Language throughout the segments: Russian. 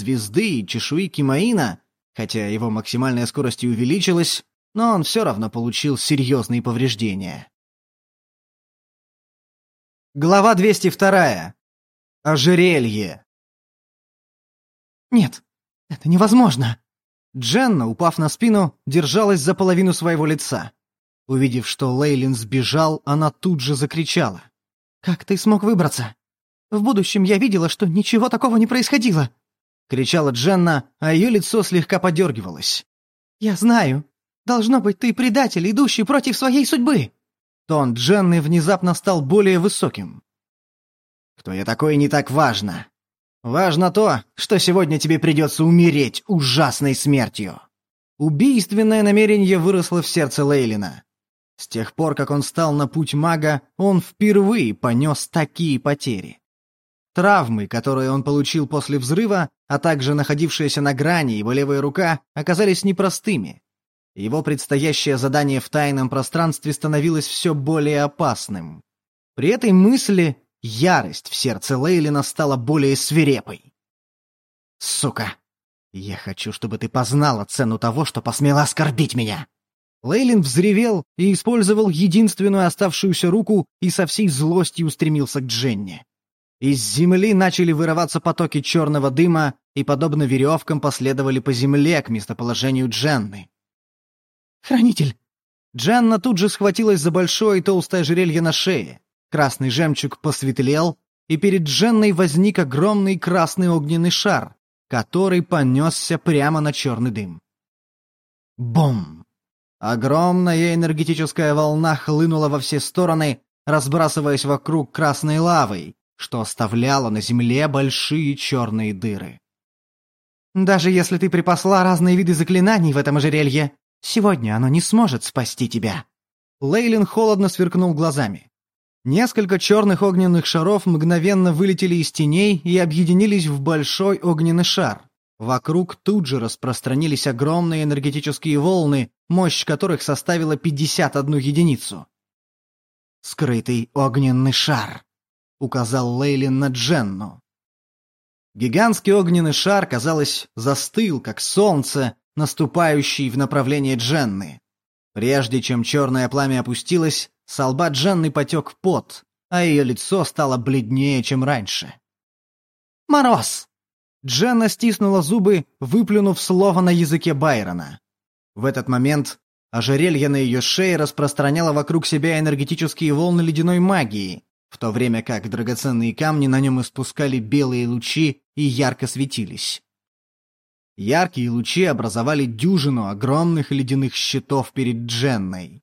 звезды и чешуи Кимаина, хотя его максимальная скорость и увеличилась, но он все равно получил серьезные повреждения. Глава 202. Ожерелье. «Нет, это невозможно!» Дженна, упав на спину, держалась за половину своего лица. Увидев, что Лейлин сбежал, она тут же закричала. «Как ты смог выбраться? В будущем я видела, что ничего такого не происходило!» Кричала Дженна, а ее лицо слегка подергивалось. «Я знаю. Должно быть, ты предатель, идущий против своей судьбы!» Тон Дженны внезапно стал более высоким. «Кто я такой, не так важно. Важно то, что сегодня тебе придется умереть ужасной смертью». Убийственное намерение выросло в сердце Лейлина. С тех пор, как он стал на путь мага, он впервые понес такие потери. Травмы, которые он получил после взрыва, а также находившаяся на грани его левая рука, оказались непростыми. Его предстоящее задание в тайном пространстве становилось все более опасным. При этой мысли ярость в сердце Лейлина стала более свирепой. «Сука! Я хочу, чтобы ты познала цену того, что посмела оскорбить меня!» Лейлин взревел и использовал единственную оставшуюся руку и со всей злостью устремился к Дженни. Из земли начали вырываться потоки черного дыма и, подобно веревкам, последовали по земле к местоположению Дженны. «Хранитель!» Джанна тут же схватилась за большое и толстое ожерелье на шее. Красный жемчуг посветлел, и перед Дженной возник огромный красный огненный шар, который понесся прямо на черный дым. Бом! Огромная энергетическая волна хлынула во все стороны, разбрасываясь вокруг красной лавой, что оставляло на земле большие черные дыры. «Даже если ты припасла разные виды заклинаний в этом ожерелье, Сегодня оно не сможет спасти тебя». Лейлин холодно сверкнул глазами. Несколько черных огненных шаров мгновенно вылетели из теней и объединились в большой огненный шар. Вокруг тут же распространились огромные энергетические волны, мощь которых составила 51 единицу. «Скрытый огненный шар», — указал Лейлин на Дженну. Гигантский огненный шар, казалось, застыл, как солнце, наступающий в направлении Дженны. Прежде чем черное пламя опустилось, с лба Дженны потек пот, а ее лицо стало бледнее, чем раньше. «Мороз!» Дженна стиснула зубы, выплюнув слово на языке Байрона. В этот момент ожерелье на ее шее распространяло вокруг себя энергетические волны ледяной магии, в то время как драгоценные камни на нем испускали белые лучи и ярко светились. Яркие лучи образовали дюжину огромных ледяных щитов перед Дженной.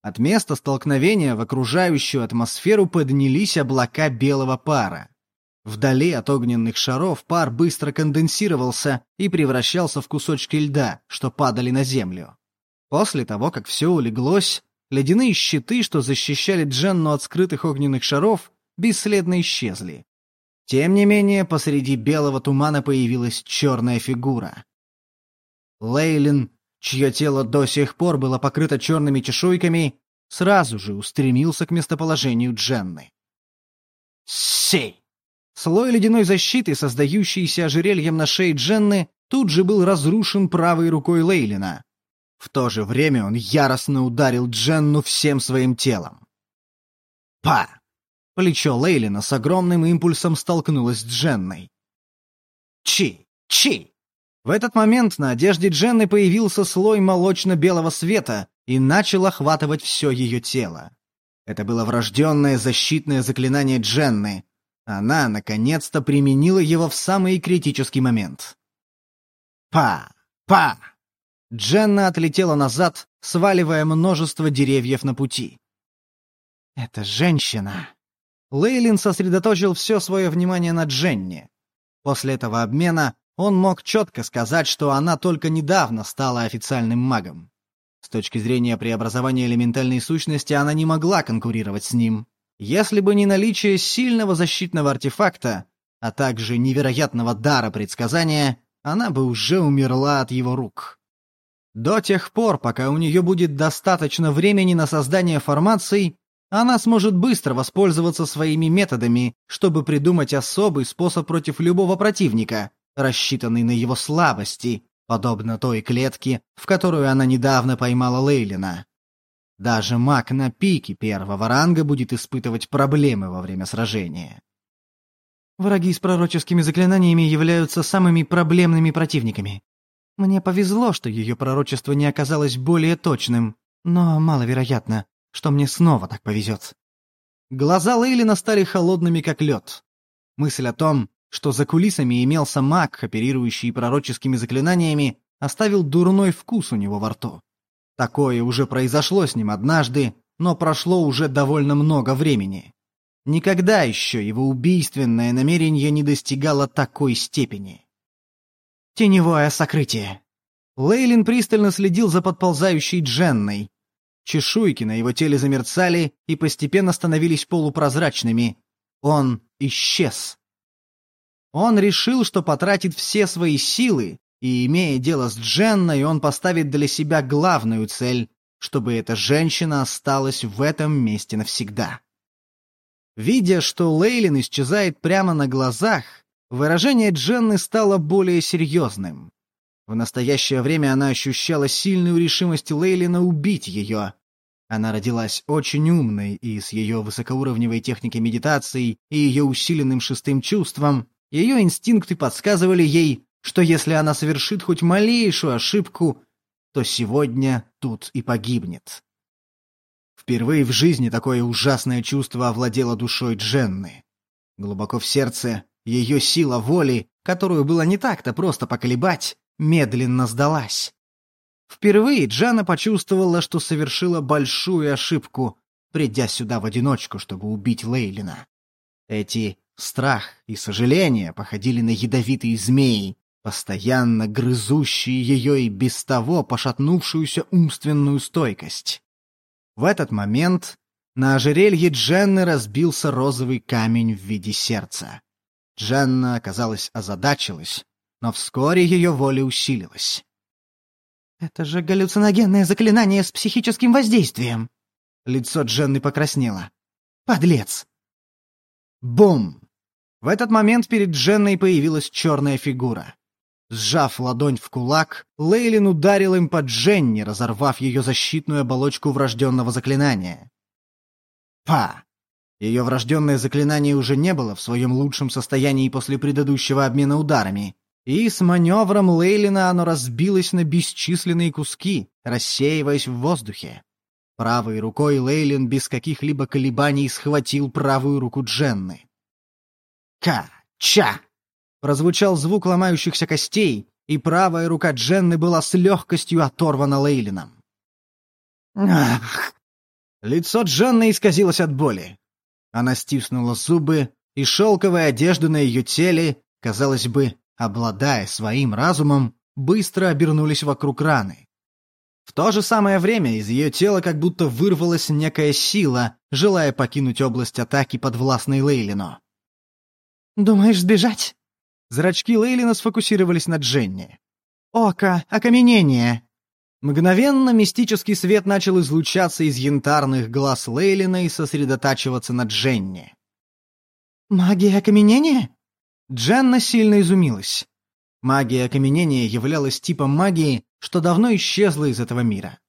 От места столкновения в окружающую атмосферу поднялись облака белого пара. Вдали от огненных шаров пар быстро конденсировался и превращался в кусочки льда, что падали на землю. После того, как все улеглось, ледяные щиты, что защищали Дженну от скрытых огненных шаров, бесследно исчезли. Тем не менее, посреди белого тумана появилась черная фигура. Лейлин, чье тело до сих пор было покрыто черными чешуйками, сразу же устремился к местоположению Дженны. Сей! Слой ледяной защиты, создающийся ожерельем на шее Дженны, тут же был разрушен правой рукой Лейлина. В то же время он яростно ударил Дженну всем своим телом. Па! Плечо Лейлина с огромным импульсом столкнулось с Дженной. Чи! Чи! В этот момент на одежде Дженны появился слой молочно-белого света и начал охватывать все ее тело. Это было врожденное защитное заклинание Дженны. Она, наконец-то, применила его в самый критический момент. Па! Па! Дженна отлетела назад, сваливая множество деревьев на пути. «Это женщина», Лейлин сосредоточил все свое внимание на Дженни. После этого обмена он мог четко сказать, что она только недавно стала официальным магом. С точки зрения преобразования элементальной сущности она не могла конкурировать с ним. Если бы не наличие сильного защитного артефакта, а также невероятного дара предсказания, она бы уже умерла от его рук. До тех пор, пока у нее будет достаточно времени на создание формаций, она сможет быстро воспользоваться своими методами, чтобы придумать особый способ против любого противника, рассчитанный на его слабости, подобно той клетке, в которую она недавно поймала Лейлина. Даже маг на пике первого ранга будет испытывать проблемы во время сражения. Враги с пророческими заклинаниями являются самыми проблемными противниками. Мне повезло, что ее пророчество не оказалось более точным, но маловероятно, что мне снова так повезет. Глаза Лейлина стали холодными, как лед. Мысль о том, что за кулисами имелся маг, оперирующий пророческими заклинаниями, оставил дурной вкус у него во рту. Такое уже произошло с ним однажды, но прошло уже довольно много времени. Никогда еще его убийственное намерение не достигало такой степени. Теневое сокрытие. Лейлин пристально следил за подползающей Дженной. Чешуйки на его теле замерцали и постепенно становились полупрозрачными. Он исчез. Он решил, что потратит все свои силы, и, имея дело с Дженной, он поставит для себя главную цель, чтобы эта женщина осталась в этом месте навсегда. Видя, что Лейлин исчезает прямо на глазах, выражение Дженны стало более серьезным. В настоящее время она ощущала сильную решимость Лейлина убить ее. Она родилась очень умной, и с ее высокоуровневой техникой медитации и ее усиленным шестым чувством, ее инстинкты подсказывали ей, что если она совершит хоть малейшую ошибку, то сегодня тут и погибнет. Впервые в жизни такое ужасное чувство овладело душой Дженны. Глубоко в сердце ее сила воли, которую было не так-то просто поколебать, медленно сдалась. Впервые Джана почувствовала, что совершила большую ошибку, придя сюда в одиночку, чтобы убить Лейлина. Эти страх и сожаление походили на ядовитые змеи, постоянно грызущие ее и без того пошатнувшуюся умственную стойкость. В этот момент на ожерелье Дженны разбился розовый камень в виде сердца. Дженна, оказалось, озадачилась, но вскоре ее воля усилилась. «Это же галлюциногенное заклинание с психическим воздействием!» Лицо Дженны покраснело. «Подлец!» Бум! В этот момент перед Дженной появилась черная фигура. Сжав ладонь в кулак, Лейлин ударил им по Дженни, разорвав ее защитную оболочку врожденного заклинания. Па! Ее врожденное заклинание уже не было в своем лучшем состоянии после предыдущего обмена ударами, и с маневром Лейлина оно разбилось на бесчисленные куски, рассеиваясь в воздухе. Правой рукой Лейлин без каких-либо колебаний схватил правую руку Дженны. «Ка-ча!» Прозвучал звук ломающихся костей, и правая рука Дженны была с легкостью оторвана Лейлином. «Ах!» Лицо Дженны исказилось от боли. Она стиснула зубы, и шелковая одежда на ее теле, казалось бы, обладая своим разумом, быстро обернулись вокруг раны. В то же самое время из ее тела как будто вырвалась некая сила, желая покинуть область атаки подвластной Лейлину. «Думаешь сбежать?» Зрачки Лейлина сфокусировались на Дженни. «Око, окаменение!» Мгновенно мистический свет начал излучаться из янтарных глаз Лейлина и сосредотачиваться на Дженни. «Магия окаменения?» Дженна сильно изумилась. Магия окаменения являлась типом магии, что давно исчезла из этого мира.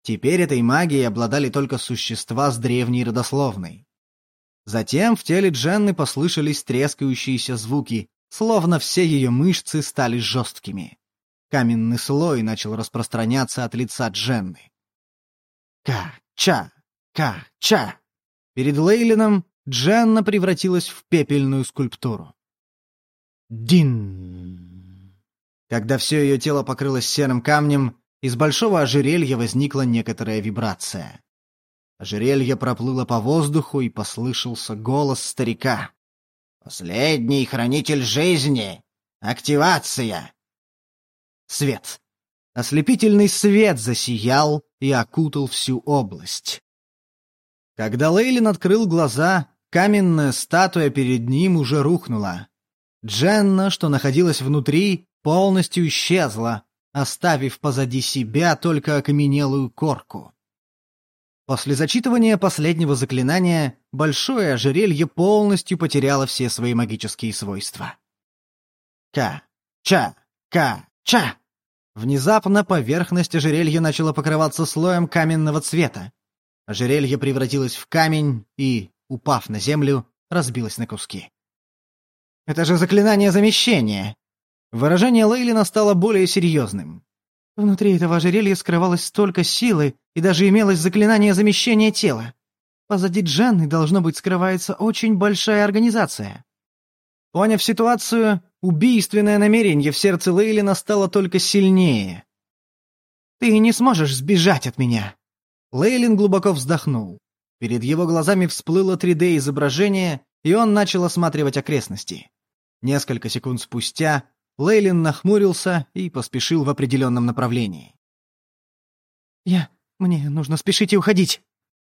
Теперь этой магией обладали только существа с древней родословной. Затем в теле Дженны послышались трескающиеся звуки, словно все ее мышцы стали жесткими. Каменный слой начал распространяться от лица Дженны. Ка-ча! Ка-ча! Перед Лейлином Дженна превратилась в пепельную скульптуру. Дин! Когда все ее тело покрылось серым камнем, из большого ожерелья возникла некоторая вибрация. Ожерелье проплыло по воздуху, и послышался голос старика. «Последний хранитель жизни! Активация!» Свет. Ослепительный свет засиял и окутал всю область. Когда Лейлин открыл глаза, каменная статуя перед ним уже рухнула. Дженна, что находилась внутри, полностью исчезла, оставив позади себя только окаменелую корку. После зачитывания последнего заклинания большое ожерелье полностью потеряло все свои магические свойства. Ка, Ча-ка-ча! Внезапно поверхность ожерелья начала покрываться слоем каменного цвета. Ожерелье превратилось в камень и, упав на землю, разбилось на куски. «Это же заклинание замещения!» Выражение Лейлина стало более серьезным. Внутри этого ожерелья скрывалось столько силы, и даже имелось заклинание замещения тела. Позади Дженны, должно быть, скрывается очень большая организация. Поняв ситуацию, убийственное намерение в сердце Лейлина стало только сильнее. «Ты не сможешь сбежать от меня!» Лейлин глубоко вздохнул. Перед его глазами всплыло 3D-изображение, и он начал осматривать окрестности. Несколько секунд спустя Лейлин нахмурился и поспешил в определенном направлении. «Я... мне нужно спешить и уходить!»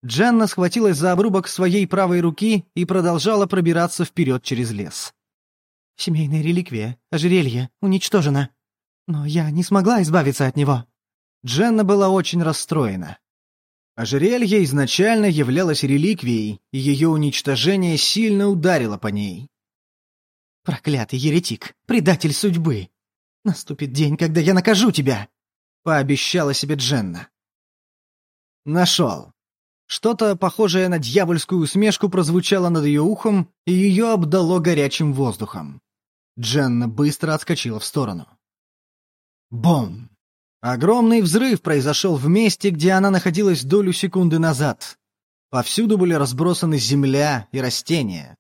Дженна схватилась за обрубок своей правой руки и продолжала пробираться вперед через лес. Семейная реликвия, ожерелье, уничтожено. Но я не смогла избавиться от него». Дженна была очень расстроена. Ожерелье изначально являлось реликвией, и ее уничтожение сильно ударило по ней. «Проклятый еретик, предатель судьбы! Наступит день, когда я накажу тебя!» — пообещала себе Дженна. Нашел. Что-то похожее на дьявольскую усмешку прозвучало над ее ухом, и ее обдало горячим воздухом. Дженна быстро отскочила в сторону. Бом! Огромный взрыв произошел в месте, где она находилась долю секунды назад. Повсюду были разбросаны земля и растения.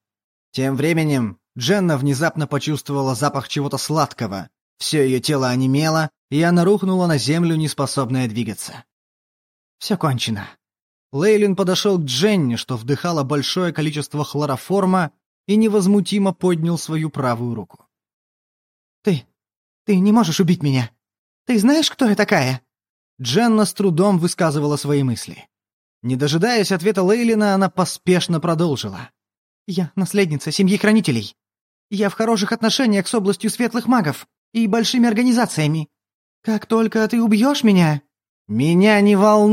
Тем временем Дженна внезапно почувствовала запах чего-то сладкого. Все ее тело онемело, и она рухнула на землю, неспособная двигаться. Все кончено. Лейлин подошел к Дженне, что вдыхала большое количество хлороформа, и невозмутимо поднял свою правую руку. «Ты... ты не можешь убить меня. Ты знаешь, кто я такая?» Дженна с трудом высказывала свои мысли. Не дожидаясь ответа Лейлина, она поспешно продолжила. «Я наследница семьи хранителей. Я в хороших отношениях с областью светлых магов и большими организациями. Как только ты убьешь меня...» «Меня не волнует!»